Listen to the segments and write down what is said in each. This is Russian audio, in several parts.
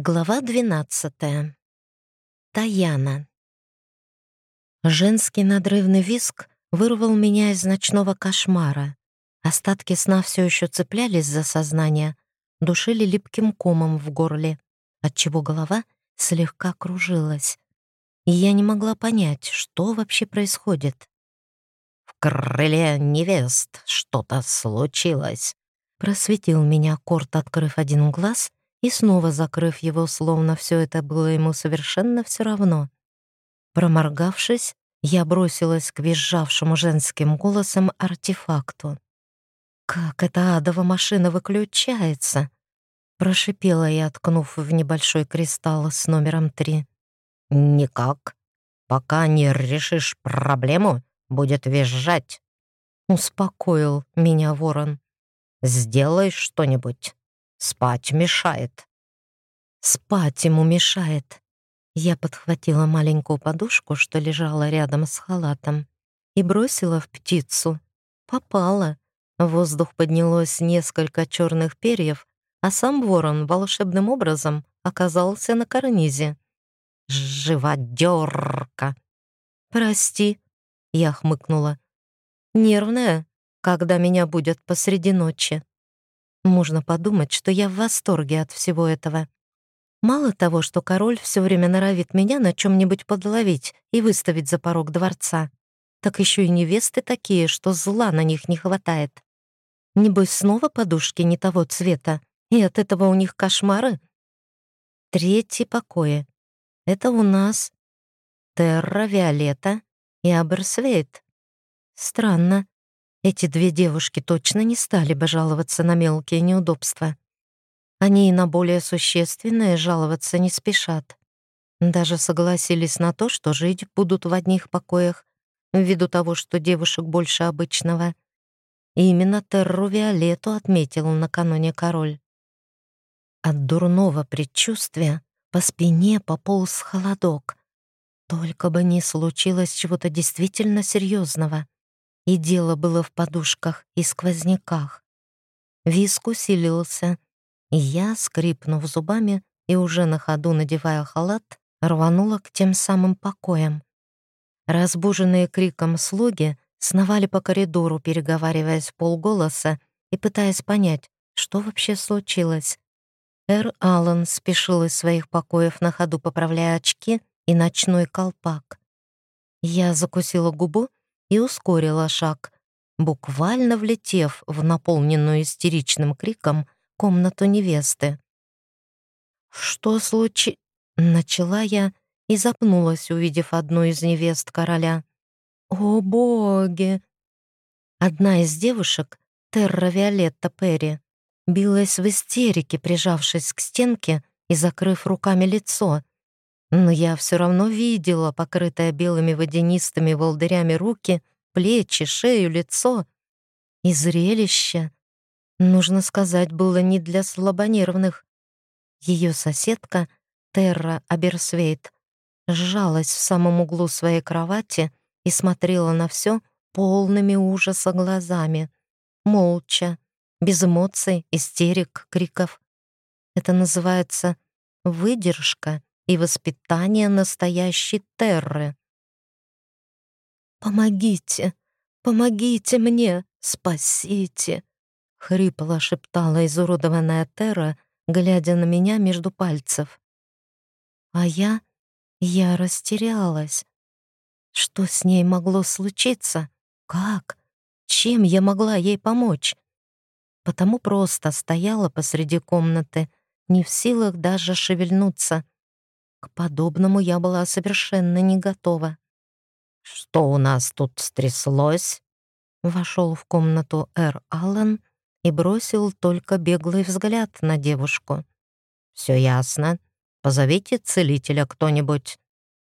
Глава 12. Таяна. Женский надрывный виск вырвал меня из ночного кошмара. Остатки сна все еще цеплялись за сознание, душили липким комом в горле, отчего голова слегка кружилась. И я не могла понять, что вообще происходит. «В крыле невест что-то случилось», — просветил меня Корт, открыв один глаз — и снова закрыв его, словно все это было ему совершенно все равно. Проморгавшись, я бросилась к визжавшему женским голосом артефакту. «Как эта адова машина выключается?» Прошипела я, ткнув в небольшой кристалл с номером три. «Никак. Пока не решишь проблему, будет визжать», — успокоил меня ворон. «Сделай что-нибудь». Спать мешает. Спать ему мешает. Я подхватила маленькую подушку, что лежала рядом с халатом, и бросила в птицу. Попала. В воздух поднялось несколько черных перьев, а сам ворон волшебным образом оказался на карнизе. «Живодерка!» «Прости», — я хмыкнула. «Нервная, когда меня будет посреди ночи». Можно подумать, что я в восторге от всего этого. Мало того, что король все время норовит меня на чем-нибудь подловить и выставить за порог дворца, так еще и невесты такие, что зла на них не хватает. Небось, снова подушки не того цвета, и от этого у них кошмары? Третьи покои. Это у нас Терра, Виолетта и Аберсвейт. Странно. Эти две девушки точно не стали бы жаловаться на мелкие неудобства. Они и на более существенные жаловаться не спешат. Даже согласились на то, что жить будут в одних покоях, ввиду того, что девушек больше обычного. И именно Терру Виолетту отметил накануне король. От дурного предчувствия по спине пополз холодок. Только бы не случилось чего-то действительно серьезного. И дело было в подушках и сквозняках. Виск усилился, и я, скрипнув зубами и уже на ходу надевая халат, рванула к тем самым покоям. Разбуженные криком слуги сновали по коридору, переговариваясь полголоса и пытаясь понять, что вообще случилось. Эр Аллен спешил из своих покоев на ходу, поправляя очки и ночной колпак. Я закусила губу и ускорила шаг, буквально влетев в наполненную истеричным криком комнату невесты. «Что случи...» — начала я и запнулась, увидев одну из невест короля. «О, боги!» Одна из девушек, Терра Виолетта Перри, билась в истерике, прижавшись к стенке и закрыв руками лицо, но я все равно видела покрытое белыми водянистыми волдырями руки, плечи, шею, лицо. И зрелище, нужно сказать, было не для слабонервных. Ее соседка, Терра Аберсвейт, сжалась в самом углу своей кровати и смотрела на все полными ужаса глазами, молча, без эмоций, истерик, криков. Это называется выдержка и воспитание настоящей Терры. «Помогите! Помогите мне! Спасите!» — хрипло шептала изуродованная Терра, глядя на меня между пальцев. А я... я растерялась. Что с ней могло случиться? Как? Чем я могла ей помочь? Потому просто стояла посреди комнаты, не в силах даже шевельнуться — к подобному я была совершенно не готова. «Что у нас тут стряслось?» Вошел в комнату Эр Аллен и бросил только беглый взгляд на девушку. «Все ясно. Позовите целителя кто-нибудь.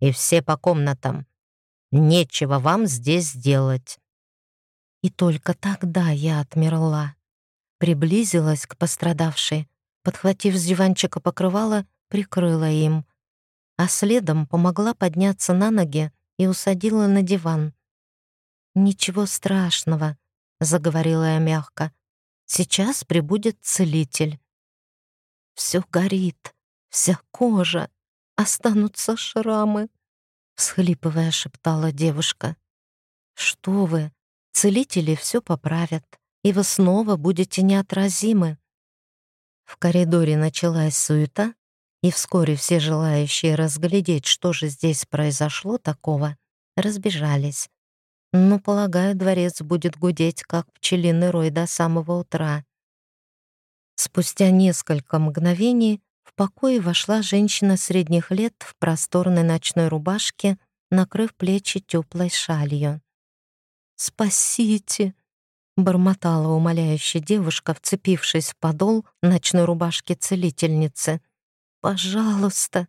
И все по комнатам. Нечего вам здесь делать». И только тогда я отмерла. Приблизилась к пострадавшей, подхватив с диванчика покрывало, прикрыла им — а следом помогла подняться на ноги и усадила на диван. «Ничего страшного», — заговорила я мягко. «Сейчас прибудет целитель». Все горит, вся кожа, останутся шрамы», — всхлипывая шептала девушка. «Что вы, целители все поправят, и вы снова будете неотразимы». В коридоре началась суета, и вскоре все желающие разглядеть, что же здесь произошло такого, разбежались. Но, полагаю, дворец будет гудеть, как пчелиный рой до самого утра. Спустя несколько мгновений в покое вошла женщина средних лет в просторной ночной рубашке, накрыв плечи теплой шалью. «Спасите!» — бормотала умоляющая девушка, вцепившись в подол ночной рубашки целительницы. «Пожалуйста!»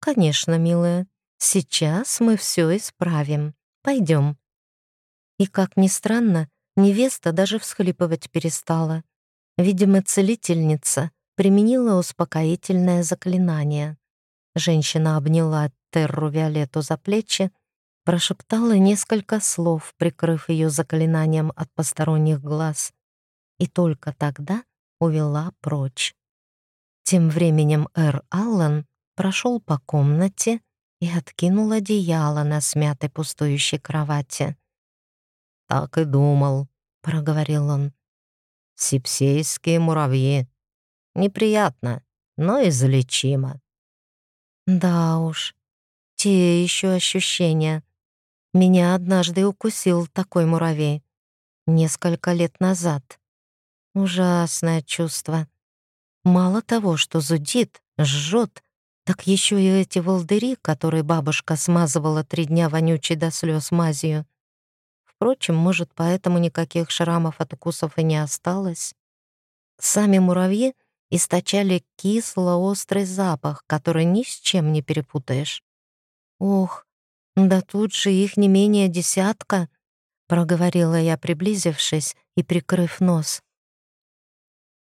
«Конечно, милая, сейчас мы все исправим. Пойдем». И, как ни странно, невеста даже всхлипывать перестала. Видимо, целительница применила успокоительное заклинание. Женщина обняла Терру Виолетту за плечи, прошептала несколько слов, прикрыв ее заклинанием от посторонних глаз, и только тогда увела прочь. Тем временем Эр Аллан прошел по комнате и откинул одеяло на смятой пустующей кровати. «Так и думал», — проговорил он. «Сипсейские муравьи. Неприятно, но излечимо». Да уж, те еще ощущения. Меня однажды укусил такой муравей. Несколько лет назад. Ужасное чувство. Мало того, что зудит, жжет, так еще и эти волдыри, которые бабушка смазывала три дня вонючей до слез мазью. Впрочем, может, поэтому никаких шрамов от укусов и не осталось. Сами муравьи источали кисло-острый запах, который ни с чем не перепутаешь. «Ох, да тут же их не менее десятка», — проговорила я, приблизившись и прикрыв нос.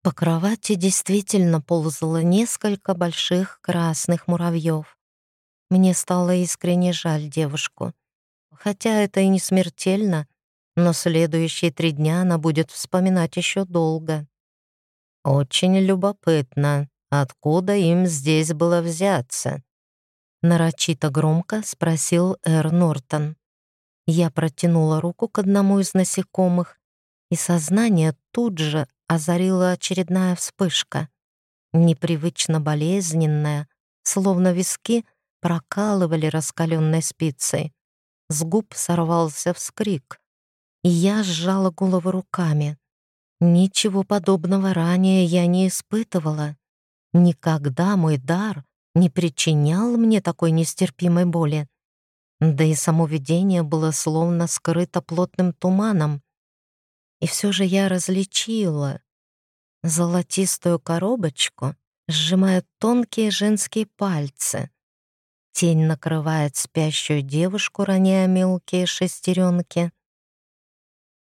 По кровати действительно ползало несколько больших красных муравьев. Мне стало искренне жаль девушку. Хотя это и не смертельно, но следующие три дня она будет вспоминать еще долго. «Очень любопытно, откуда им здесь было взяться?» Нарочито громко спросил Эр Нортон. Я протянула руку к одному из насекомых, и сознание тут же озарила очередная вспышка. Непривычно болезненная, словно виски прокалывали раскаленной спицей. С губ сорвался вскрик, и я сжала голову руками. Ничего подобного ранее я не испытывала. Никогда мой дар не причинял мне такой нестерпимой боли. Да и само видение было словно скрыто плотным туманом. И все же я различила золотистую коробочку, сжимая тонкие женские пальцы. Тень накрывает спящую девушку, роняя мелкие шестеренки.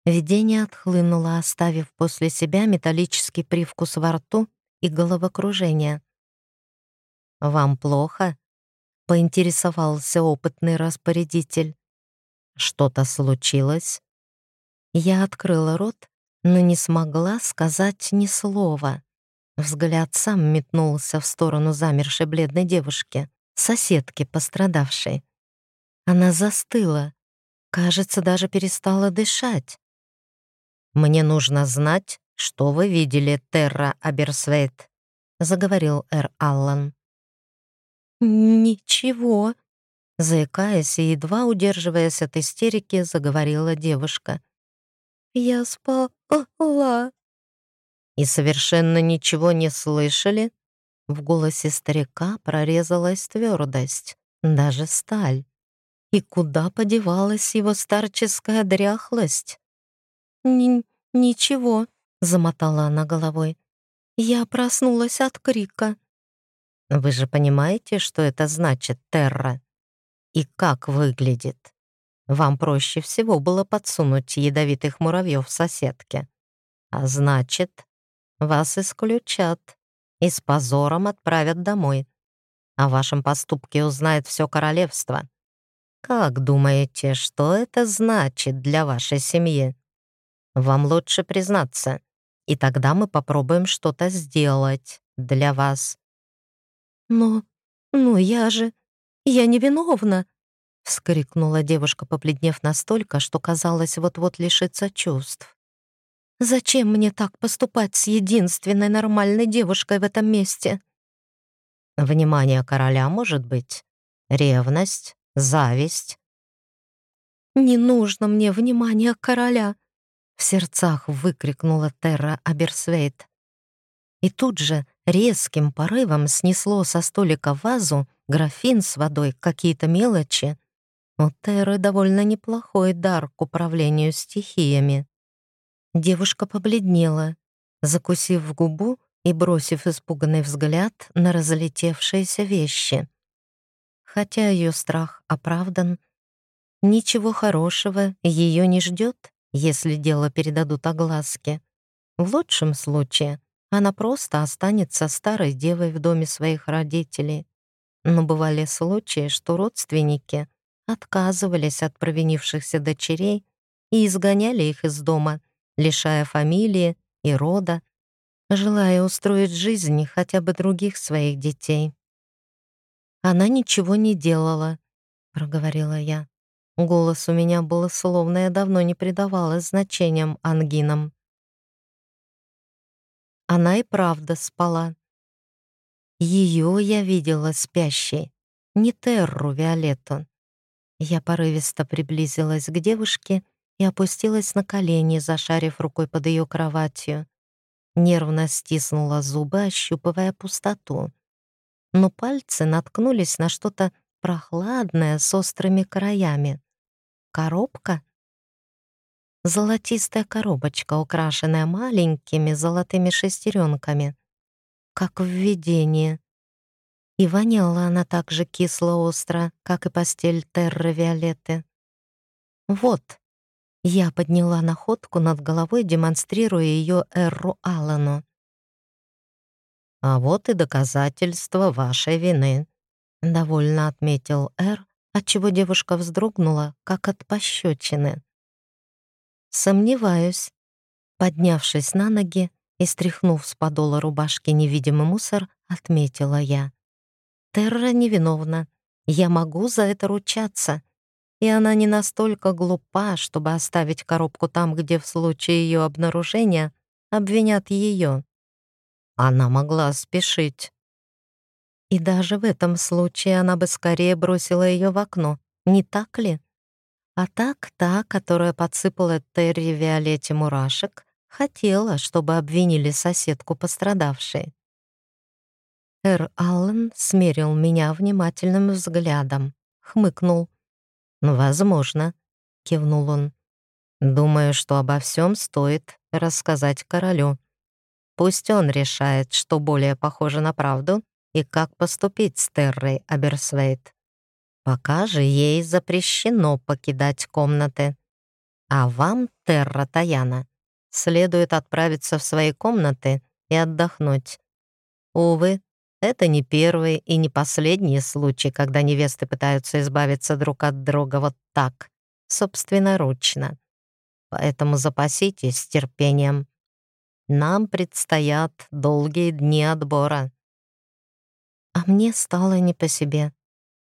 Видение отхлынуло, оставив после себя металлический привкус во рту и головокружение. «Вам плохо?» — поинтересовался опытный распорядитель. «Что-то случилось?» Я открыла рот, но не смогла сказать ни слова. Взгляд сам метнулся в сторону замершей бледной девушки, соседки пострадавшей. Она застыла, кажется, даже перестала дышать. «Мне нужно знать, что вы видели, Терра Аберсвейт», — заговорил Эр Аллан. «Ничего», — заикаясь и едва удерживаясь от истерики, заговорила девушка. Я спала. И совершенно ничего не слышали? В голосе старика прорезалась твердость, даже сталь. И куда подевалась его старческая дряхлость? Н «Ничего», — замотала она головой. «Я проснулась от крика». «Вы же понимаете, что это значит, Терра? И как выглядит?» Вам проще всего было подсунуть ядовитых муравьев соседке. А значит, вас исключат и с позором отправят домой. О вашем поступке узнает все королевство. Как думаете, что это значит для вашей семьи? Вам лучше признаться, и тогда мы попробуем что-то сделать для вас. Но, ну я же, я невиновна!» — вскрикнула девушка, побледнев настолько, что казалось, вот-вот лишится чувств. «Зачем мне так поступать с единственной нормальной девушкой в этом месте?» «Внимание короля может быть, ревность, зависть». «Не нужно мне внимания короля!» В сердцах выкрикнула Терра Аберсвейт. И тут же резким порывом снесло со столика вазу, графин с водой, какие-то мелочи. У Терры довольно неплохой дар к управлению стихиями. Девушка побледнела, закусив губу и бросив испуганный взгляд на разлетевшиеся вещи. Хотя ее страх оправдан, ничего хорошего ее не ждет, если дело передадут огласке. В лучшем случае она просто останется старой девой в доме своих родителей. Но бывали случаи, что родственники отказывались от провинившихся дочерей и изгоняли их из дома, лишая фамилии и рода, желая устроить жизнь хотя бы других своих детей. «Она ничего не делала», — проговорила я. Голос у меня был словно я давно не придавала значениям ангинам. Она и правда спала. Ее я видела спящей, не Терру Виолетту. Я порывисто приблизилась к девушке и опустилась на колени, зашарив рукой под ее кроватью. Нервно стиснула зубы, ощупывая пустоту. Но пальцы наткнулись на что-то прохладное с острыми краями. Коробка? Золотистая коробочка, украшенная маленькими золотыми шестеренками. Как в видении. И воняла она так же кисло-остро, как и постель Терры Виолетты. Вот, я подняла находку над головой, демонстрируя ее Эрру Аллану. «А вот и доказательство вашей вины», — довольно отметил Эр, отчего девушка вздрогнула, как от пощечины. «Сомневаюсь». Поднявшись на ноги и стряхнув с подола рубашки невидимый мусор, отметила я. «Терра невиновна. Я могу за это ручаться и она не настолько глупа, чтобы оставить коробку там, где в случае ее обнаружения обвинят ее. Она могла спешить. И даже в этом случае она бы скорее бросила ее в окно, не так ли? А так та, которая подсыпала Терри Виолетте мурашек, хотела, чтобы обвинили соседку пострадавшей. Эр Аллен смерил меня внимательным взглядом, хмыкнул «Возможно», — кивнул он. «Думаю, что обо всем стоит рассказать королю. Пусть он решает, что более похоже на правду и как поступить с Террой Аберсвейт. Пока же ей запрещено покидать комнаты. А вам, Терра Таяна, следует отправиться в свои комнаты и отдохнуть. Увы, это не первый и не последний случай, когда невесты пытаются избавиться друг от друга вот так, собственноручно. Поэтому запаситесь терпением. Нам предстоят долгие дни отбора. А мне стало не по себе.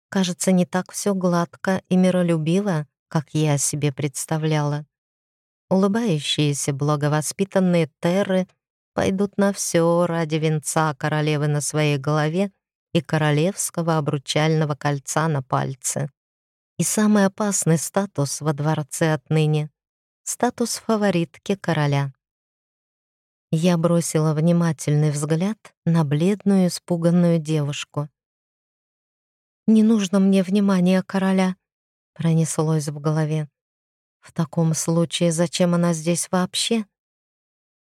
Кажется, не так все гладко и миролюбиво, как я себе представляла. Улыбающиеся, благовоспитанные терры — пойдут на все ради венца королевы на своей голове и королевского обручального кольца на пальце. И самый опасный статус во дворце отныне — статус фаворитки короля. Я бросила внимательный взгляд на бледную испуганную девушку. «Не нужно мне внимания короля», — пронеслось в голове. «В таком случае зачем она здесь вообще?»